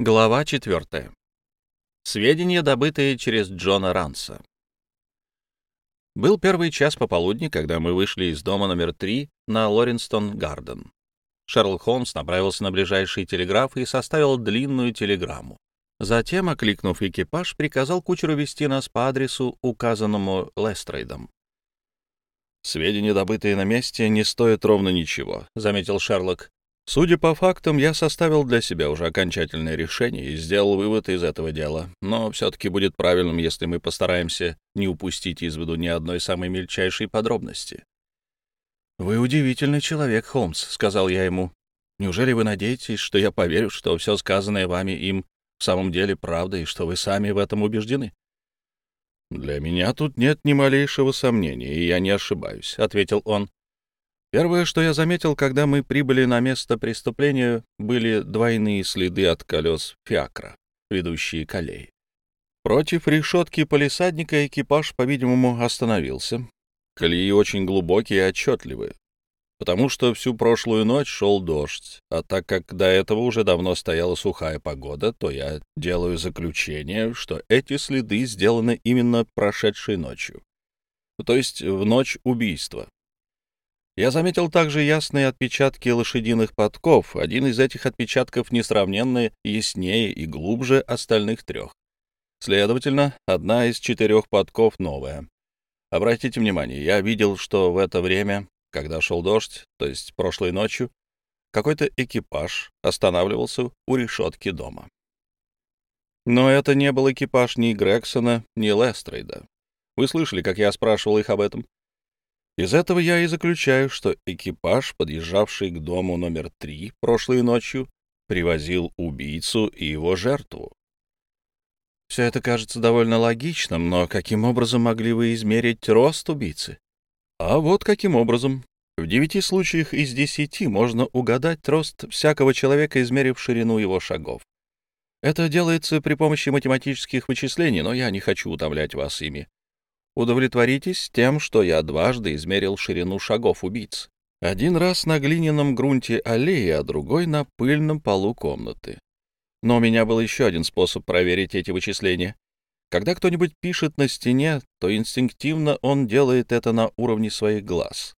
Глава 4. Сведения, добытые через Джона Ранса. Был первый час пополудни, когда мы вышли из дома номер 3 на Лоренстон-Гарден. Шерлок Холмс направился на ближайший телеграф и составил длинную телеграмму. Затем, окликнув экипаж, приказал кучеру вести нас по адресу, указанному Лестрейдом. «Сведения, добытые на месте, не стоят ровно ничего», — заметил Шерлок. Судя по фактам, я составил для себя уже окончательное решение и сделал вывод из этого дела. Но все-таки будет правильным, если мы постараемся не упустить из виду ни одной самой мельчайшей подробности. «Вы удивительный человек, Холмс», — сказал я ему. «Неужели вы надеетесь, что я поверю, что все сказанное вами им в самом деле правда и что вы сами в этом убеждены?» «Для меня тут нет ни малейшего сомнения, и я не ошибаюсь», — ответил он. Первое, что я заметил, когда мы прибыли на место преступления, были двойные следы от колес фиакра, ведущие к аллее. Против решетки полисадника экипаж, по-видимому, остановился. Колеи очень глубокие и отчетливые, потому что всю прошлую ночь шел дождь, а так как до этого уже давно стояла сухая погода, то я делаю заключение, что эти следы сделаны именно прошедшей ночью, то есть в ночь убийства. Я заметил также ясные отпечатки лошадиных подков. Один из этих отпечатков несравненно яснее и глубже остальных трех. Следовательно, одна из четырех подков новая. Обратите внимание, я видел, что в это время, когда шел дождь, то есть прошлой ночью, какой-то экипаж останавливался у решетки дома. Но это не был экипаж ни Грексона, ни Лестрейда. Вы слышали, как я спрашивал их об этом? Из этого я и заключаю, что экипаж, подъезжавший к дому номер три прошлой ночью, привозил убийцу и его жертву. Все это кажется довольно логичным, но каким образом могли вы измерить рост убийцы? А вот каким образом. В девяти случаях из десяти можно угадать рост всякого человека, измерив ширину его шагов. Это делается при помощи математических вычислений, но я не хочу утомлять вас ими. Удовлетворитесь тем, что я дважды измерил ширину шагов убийц. Один раз на глиняном грунте аллеи, а другой на пыльном полу комнаты. Но у меня был еще один способ проверить эти вычисления. Когда кто-нибудь пишет на стене, то инстинктивно он делает это на уровне своих глаз.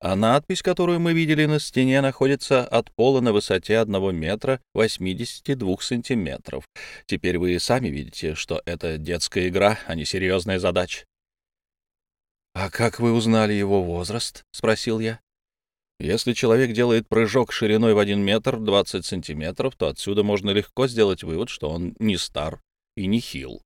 А надпись, которую мы видели на стене, находится от пола на высоте 1 метра 82 сантиметров. Теперь вы сами видите, что это детская игра, а не серьезная задача. «А как вы узнали его возраст?» — спросил я. «Если человек делает прыжок шириной в один метр двадцать сантиметров, то отсюда можно легко сделать вывод, что он не стар и не хил.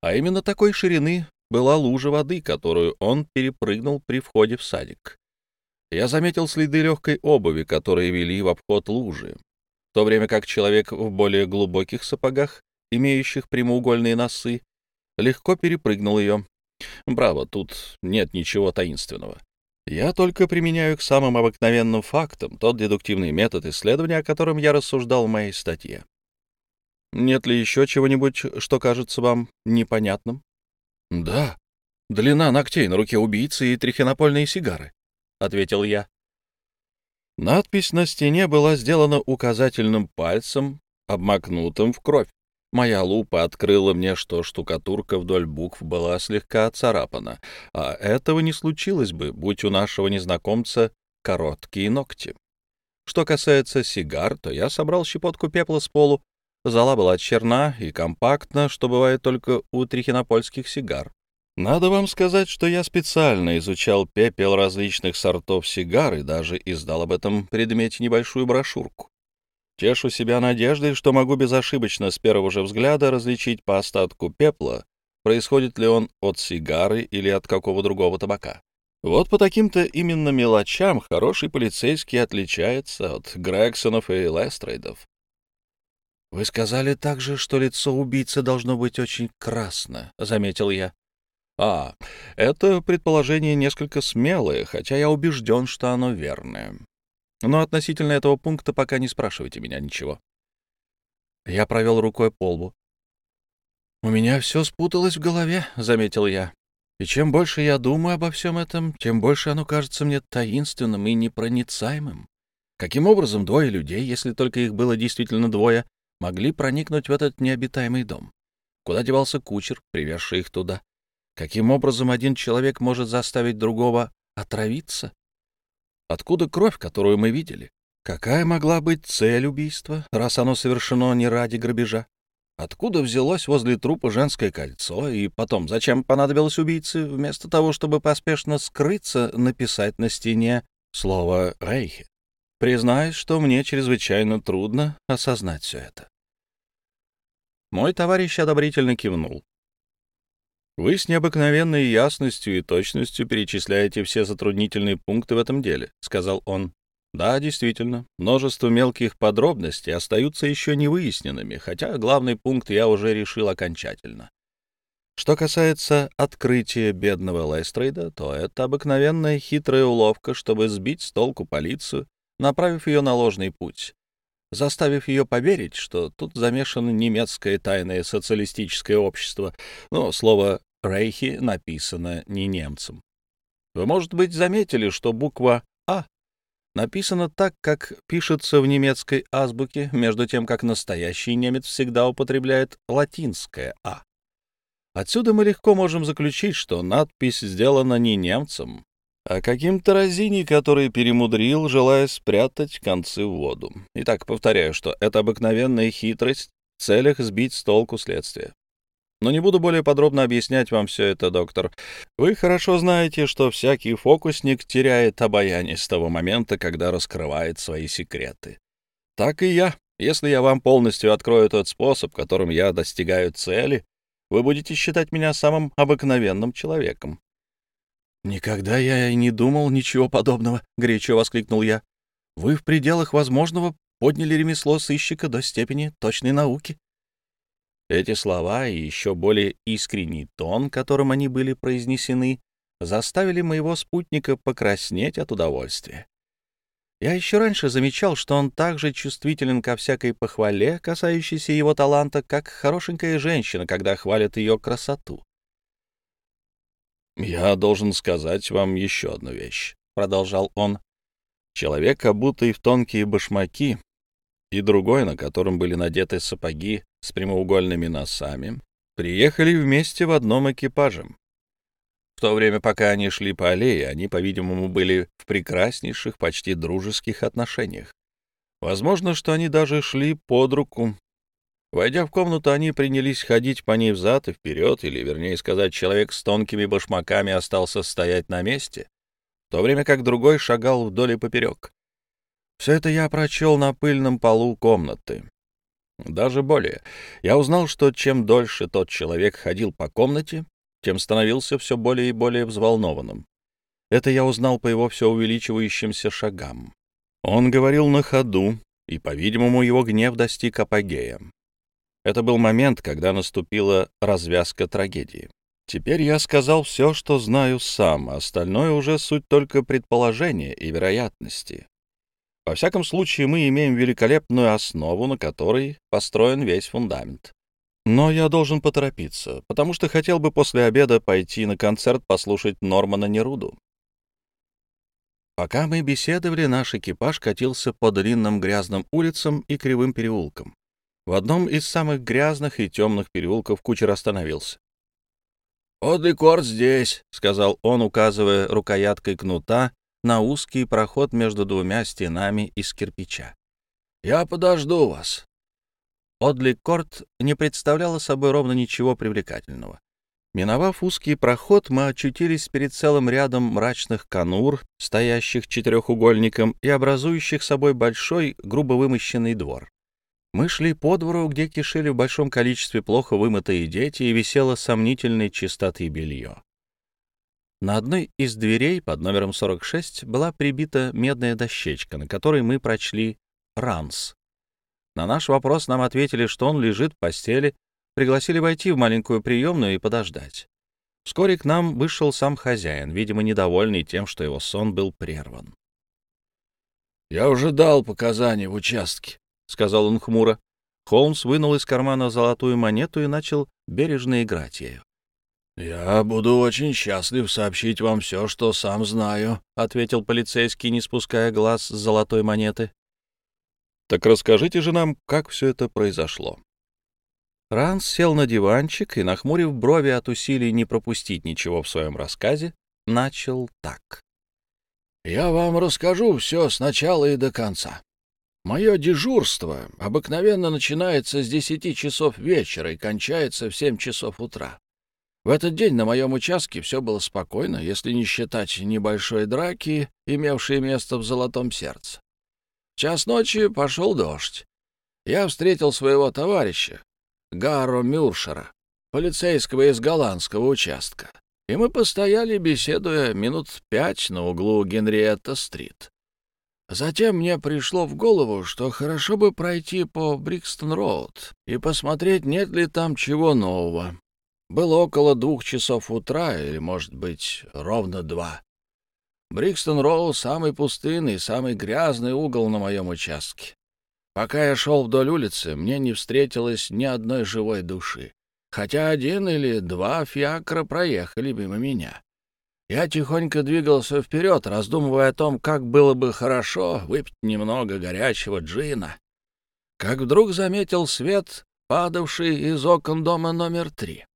А именно такой ширины была лужа воды, которую он перепрыгнул при входе в садик. Я заметил следы легкой обуви, которые вели в обход лужи, в то время как человек в более глубоких сапогах, имеющих прямоугольные носы, легко перепрыгнул ее, Браво, тут нет ничего таинственного. Я только применяю к самым обыкновенным фактам тот дедуктивный метод исследования, о котором я рассуждал в моей статье. Нет ли еще чего-нибудь, что кажется вам непонятным? — Да, длина ногтей на руке убийцы и трихинопольные сигары, — ответил я. Надпись на стене была сделана указательным пальцем, обмакнутым в кровь. Моя лупа открыла мне, что штукатурка вдоль букв была слегка отцарапана, а этого не случилось бы, будь у нашего незнакомца короткие ногти. Что касается сигар, то я собрал щепотку пепла с полу. Зола была черна и компактна, что бывает только у трихинопольских сигар. Надо вам сказать, что я специально изучал пепел различных сортов сигар и даже издал об этом предмете небольшую брошюрку. Тешу себя надеждой, что могу безошибочно с первого же взгляда различить по остатку пепла, происходит ли он от сигары или от какого другого табака. Вот по таким-то именно мелочам хороший полицейский отличается от Грексонов и Лестрейдов. «Вы сказали также, что лицо убийцы должно быть очень красно», — заметил я. «А, это предположение несколько смелое, хотя я убежден, что оно верное. Но относительно этого пункта пока не спрашивайте меня ничего. Я провел рукой по лбу. «У меня все спуталось в голове», — заметил я. «И чем больше я думаю обо всем этом, тем больше оно кажется мне таинственным и непроницаемым. Каким образом двое людей, если только их было действительно двое, могли проникнуть в этот необитаемый дом? Куда девался кучер, привезший их туда? Каким образом один человек может заставить другого отравиться? Откуда кровь, которую мы видели? Какая могла быть цель убийства, раз оно совершено не ради грабежа? Откуда взялось возле трупа женское кольцо, и потом, зачем понадобилось убийце, вместо того, чтобы поспешно скрыться, написать на стене слово «Рейхе»? Признаюсь, что мне чрезвычайно трудно осознать все это. Мой товарищ одобрительно кивнул. Вы с необыкновенной ясностью и точностью перечисляете все затруднительные пункты в этом деле, сказал он. Да, действительно, множество мелких подробностей остаются еще не выясненными, хотя главный пункт я уже решил окончательно. Что касается открытия бедного Лестрейда, то это обыкновенная хитрая уловка, чтобы сбить с толку полицию, направив ее на ложный путь, заставив ее поверить, что тут замешано немецкое тайное социалистическое общество, но слово «рейхи» написано не немцем. Вы, может быть, заметили, что буква «А» написано так, как пишется в немецкой азбуке, между тем, как настоящий немец всегда употребляет латинское «а». Отсюда мы легко можем заключить, что надпись сделана не немцем, а каким-то разини, который перемудрил, желая спрятать концы в воду. Итак, повторяю, что это обыкновенная хитрость в целях сбить с толку следствие. Но не буду более подробно объяснять вам все это, доктор. Вы хорошо знаете, что всякий фокусник теряет обаяние с того момента, когда раскрывает свои секреты. Так и я. Если я вам полностью открою тот способ, которым я достигаю цели, вы будете считать меня самым обыкновенным человеком. «Никогда я и не думал ничего подобного», — горячо воскликнул я. «Вы в пределах возможного подняли ремесло сыщика до степени точной науки». Эти слова и еще более искренний тон, которым они были произнесены, заставили моего спутника покраснеть от удовольствия. Я еще раньше замечал, что он так же чувствителен ко всякой похвале, касающейся его таланта, как хорошенькая женщина, когда хвалит ее красоту. «Я должен сказать вам еще одну вещь», — продолжал он. «Человек, обутый в тонкие башмаки, и другой, на котором были надеты сапоги с прямоугольными носами, приехали вместе в одном экипаже. В то время, пока они шли по аллее, они, по-видимому, были в прекраснейших, почти дружеских отношениях. Возможно, что они даже шли под руку. Войдя в комнату, они принялись ходить по ней взад и вперед, или, вернее сказать, человек с тонкими башмаками остался стоять на месте, в то время как другой шагал вдоль и поперек. Все это я прочел на пыльном полу комнаты. Даже более, я узнал, что чем дольше тот человек ходил по комнате, тем становился все более и более взволнованным. Это я узнал по его все увеличивающимся шагам. Он говорил на ходу, и, по-видимому, его гнев достиг апогея. Это был момент, когда наступила развязка трагедии. Теперь я сказал все, что знаю сам, а остальное уже суть только предположения и вероятности. Во всяком случае, мы имеем великолепную основу, на которой построен весь фундамент. Но я должен поторопиться, потому что хотел бы после обеда пойти на концерт послушать Нормана Неруду. Пока мы беседовали, наш экипаж катился по длинным грязным улицам и кривым переулкам. В одном из самых грязных и темных переулков кучер остановился. «Одликор здесь», — сказал он, указывая рукояткой кнута на узкий проход между двумя стенами из кирпича. «Я подожду вас». Одли Корт не представляла собой ровно ничего привлекательного. Миновав узкий проход, мы очутились перед целым рядом мрачных конур, стоящих четырехугольником и образующих собой большой, грубо вымощенный двор. Мы шли по двору, где кишели в большом количестве плохо вымытые дети и висело сомнительной чистоты белье. На одной из дверей под номером 46 была прибита медная дощечка, на которой мы прочли «Ранс». На наш вопрос нам ответили, что он лежит в постели, пригласили войти в маленькую приемную и подождать. Вскоре к нам вышел сам хозяин, видимо, недовольный тем, что его сон был прерван. «Я уже дал показания в участке», — сказал он хмуро. Холмс вынул из кармана золотую монету и начал бережно играть ею. «Я буду очень счастлив сообщить вам все, что сам знаю», — ответил полицейский, не спуская глаз с золотой монеты. Так расскажите же нам, как все это произошло. Ранс сел на диванчик и, нахмурив брови от усилий не пропустить ничего в своем рассказе, начал так. «Я вам расскажу все сначала и до конца. Мое дежурство обыкновенно начинается с десяти часов вечера и кончается в семь часов утра. В этот день на моем участке все было спокойно, если не считать небольшой драки, имевшей место в Золотом Сердце. Час ночи пошел дождь. Я встретил своего товарища, Гарро Мюршера, полицейского из голландского участка, и мы постояли, беседуя минут пять на углу Генриетта-стрит. Затем мне пришло в голову, что хорошо бы пройти по Брикстон-роуд и посмотреть, нет ли там чего нового. Было около двух часов утра, или, может быть, ровно два. Брикстон-роуд — самый пустынный, самый грязный угол на моем участке. Пока я шел вдоль улицы, мне не встретилось ни одной живой души, хотя один или два фиакра проехали мимо меня. Я тихонько двигался вперед, раздумывая о том, как было бы хорошо выпить немного горячего джина. Как вдруг заметил свет, падавший из окон дома номер три.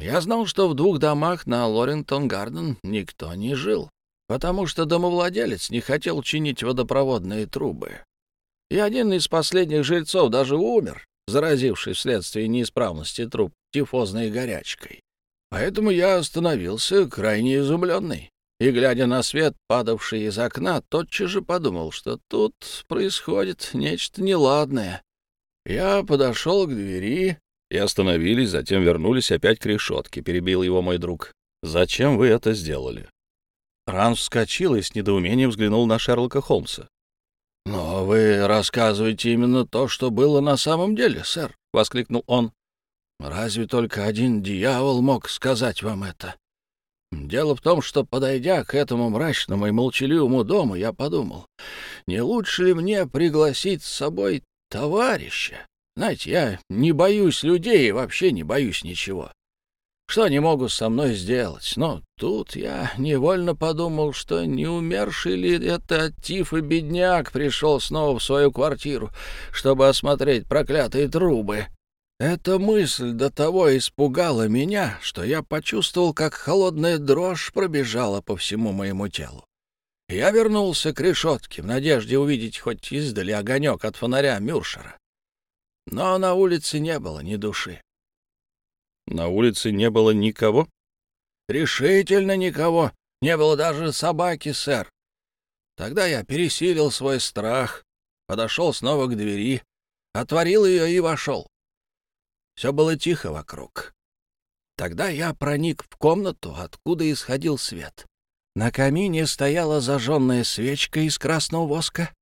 Я знал, что в двух домах на Лорентон-Гарден никто не жил, потому что домовладелец не хотел чинить водопроводные трубы. И один из последних жильцов даже умер, заразившись вследствие неисправности труб тифозной горячкой. Поэтому я остановился, крайне изумленный, и, глядя на свет, падавший из окна, тотчас же подумал, что тут происходит нечто неладное. Я подошел к двери и остановились, затем вернулись опять к решетке, перебил его мой друг. «Зачем вы это сделали?» Ранс вскочил и с недоумением взглянул на Шерлока Холмса. «Но вы рассказываете именно то, что было на самом деле, сэр», — воскликнул он. Разве только один дьявол мог сказать вам это? Дело в том, что, подойдя к этому мрачному и молчаливому дому, я подумал, не лучше ли мне пригласить с собой товарища? Знаете, я не боюсь людей и вообще не боюсь ничего. Что они могут со мной сделать? Но тут я невольно подумал, что не умерший ли это от тифа бедняк пришел снова в свою квартиру, чтобы осмотреть проклятые трубы. Эта мысль до того испугала меня, что я почувствовал, как холодная дрожь пробежала по всему моему телу. Я вернулся к решетке в надежде увидеть хоть издали огонек от фонаря Мюршера. Но на улице не было ни души. На улице не было никого? Решительно никого. Не было даже собаки, сэр. Тогда я пересилил свой страх, подошел снова к двери, отворил ее и вошел. Все было тихо вокруг. Тогда я проник в комнату, откуда исходил свет. На камине стояла зажженная свечка из красного воска,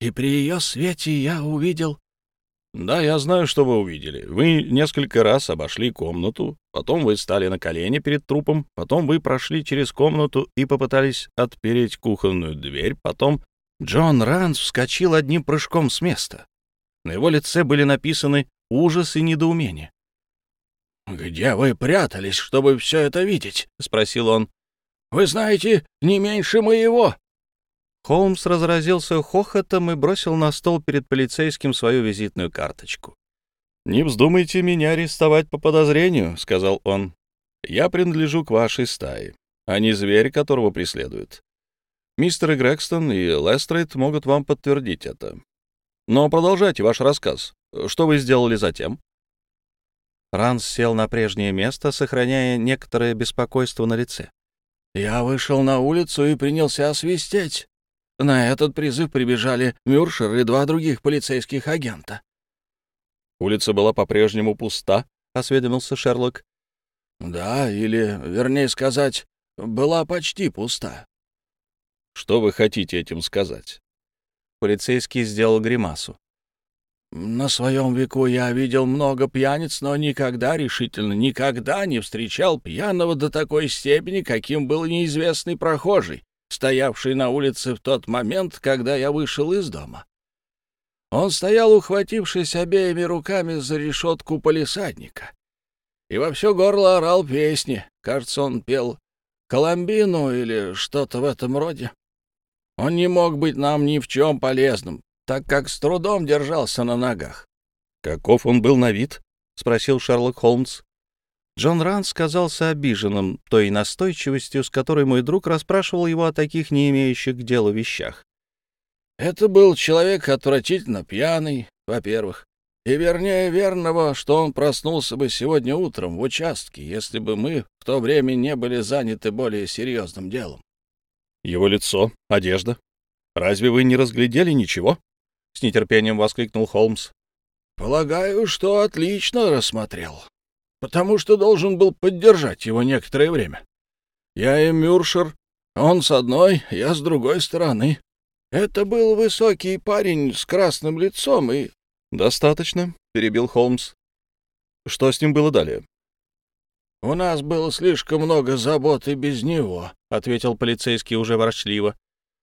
и при ее свете я увидел... Да, я знаю, что вы увидели. Вы несколько раз обошли комнату, потом вы стали на колени перед трупом, потом вы прошли через комнату и попытались отпереть кухонную дверь, потом... Джон Ранс вскочил одним прыжком с места. На его лице были написаны ужас и недоумение. «Где вы прятались, чтобы все это видеть?» — спросил он. «Вы знаете, не меньше моего». Холмс разразился хохотом и бросил на стол перед полицейским свою визитную карточку. «Не вздумайте меня арестовать по подозрению», — сказал он. «Я принадлежу к вашей стае, а не зверь, которого преследуют. Мистер Грекстон и Лестрейд могут вам подтвердить это. Но продолжайте ваш рассказ. Что вы сделали затем?» Ранс сел на прежнее место, сохраняя некоторое беспокойство на лице. «Я вышел на улицу и принялся освистеть. На этот призыв прибежали Мюршер и два других полицейских агента». «Улица была по-прежнему пуста», — осведомился Шерлок. «Да, или, вернее сказать, была почти пуста». «Что вы хотите этим сказать?» Полицейский сделал гримасу. «На своем веку я видел много пьяниц, но никогда, решительно, никогда не встречал пьяного до такой степени, каким был неизвестный прохожий, стоявший на улице в тот момент, когда я вышел из дома. Он стоял, ухватившись обеими руками за решетку полисадника, и во все горло орал песни. Кажется, он пел «Коломбину» или что-то в этом роде. Он не мог быть нам ни в чем полезным. так как с трудом держался на ногах. «Каков он был на вид?» — спросил Шерлок Холмс. Джон Ранс казался обиженным той настойчивостью, с которой мой друг расспрашивал его о таких не имеющих к делу вещах. «Это был человек отвратительно пьяный, во-первых, и вернее верного, что он проснулся бы сегодня утром в участке, если бы мы в то время не были заняты более серьезным делом». «Его лицо, одежда. Разве вы не разглядели ничего?» — с нетерпением воскликнул Холмс. «Полагаю, что отлично рассмотрел потому что должен был поддержать его некоторое время. Я и Мюршер, он с одной, я с другой стороны. Это был высокий парень с красным лицом и... — Достаточно, — перебил Холмс. — Что с ним было далее? — У нас было слишком много забот и без него, — ответил полицейский уже ворчливо.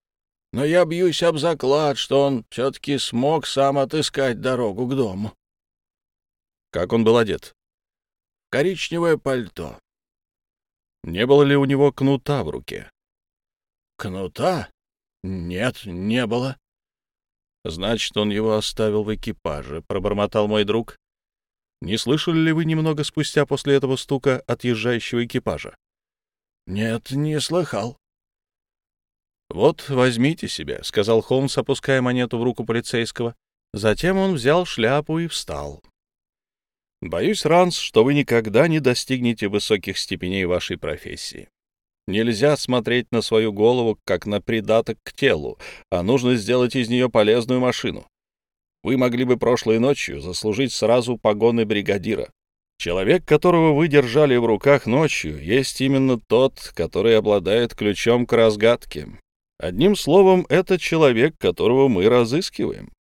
— Но я бьюсь об заклад, что он все-таки смог сам отыскать дорогу к дому. — Как он был одет? Коричневое пальто. Не было ли у него кнута в руке? Кнута? Нет, не было. Значит, он его оставил в экипаже, пробормотал мой друг. Не слышали ли вы немного спустя после этого стука отъезжающего экипажа? Нет, не слыхал. Вот, возьмите себе, сказал Холмс, опуская монету в руку полицейского. Затем он взял шляпу и встал. Боюсь, Ранс, что вы никогда не достигнете высоких степеней вашей профессии. Нельзя смотреть на свою голову как на придаток к телу, а нужно сделать из нее полезную машину. Вы могли бы прошлой ночью заслужить сразу погоны бригадира. Человек, которого вы держали в руках ночью, есть именно тот, который обладает ключом к разгадке. Одним словом, это человек, которого мы разыскиваем.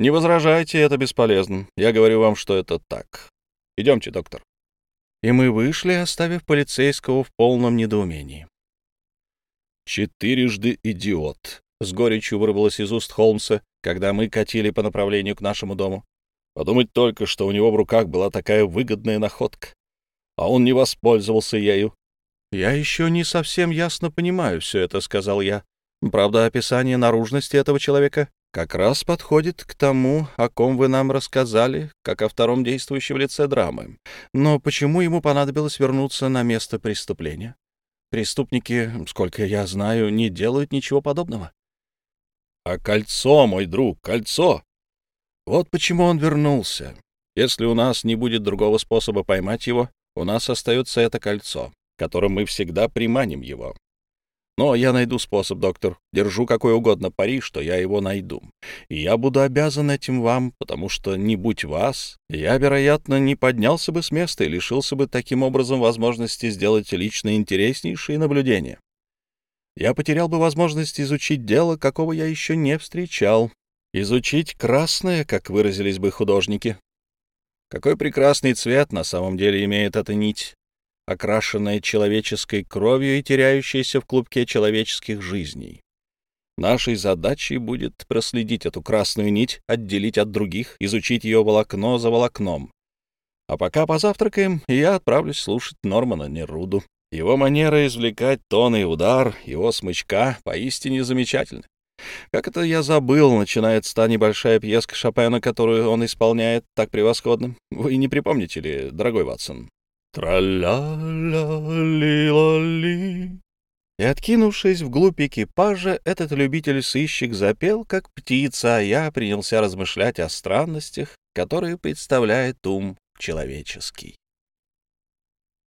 Не возражайте, это бесполезно. Я говорю вам, что это так. Идемте, доктор. И мы вышли, оставив полицейского в полном недоумении. Четырежды идиот. С горечью вырвалось из уст Холмса, когда мы катили по направлению к нашему дому. Подумать только, что у него в руках была такая выгодная находка. А он не воспользовался ею. «Я еще не совсем ясно понимаю все это», — сказал я. «Правда, описание наружности этого человека как раз подходит к тому, о ком вы нам рассказали, как о втором действующем лице драмы. Но почему ему понадобилось вернуться на место преступления? Преступники, сколько я знаю, не делают ничего подобного. А кольцо, мой друг, кольцо! Вот почему он вернулся. Если у нас не будет другого способа поймать его, у нас остается это кольцо, которым мы всегда приманим его. Но я найду способ, доктор. Держу какой угодно пари, что я его найду. И я буду обязан этим вам, потому что, не будь вас, я, вероятно, не поднялся бы с места и лишился бы таким образом возможности сделать лично интереснейшие наблюдения. Я потерял бы возможность изучить дело, какого я еще не встречал. Изучить красное, как выразились бы художники. Какой прекрасный цвет на самом деле имеет эта нить окрашенная человеческой кровью и теряющаяся в клубке человеческих жизней. Нашей задачей будет проследить эту красную нить, отделить от других, изучить ее волокно за волокном. А пока позавтракаем, я отправлюсь слушать Нормана Неруду. Его манера извлекать тон и удар, его смычка поистине замечательны. Как это я забыл, начинается та небольшая пьеска Шопена, которую он исполняет так превосходно. Вы не припомните ли, дорогой Ватсон? Тра-ля-ля-ли-ла-ли. И, откинувшись вглубь экипажа, этот любитель-сыщик запел, как птица, а я принялся размышлять о странностях, которые представляет ум человеческий.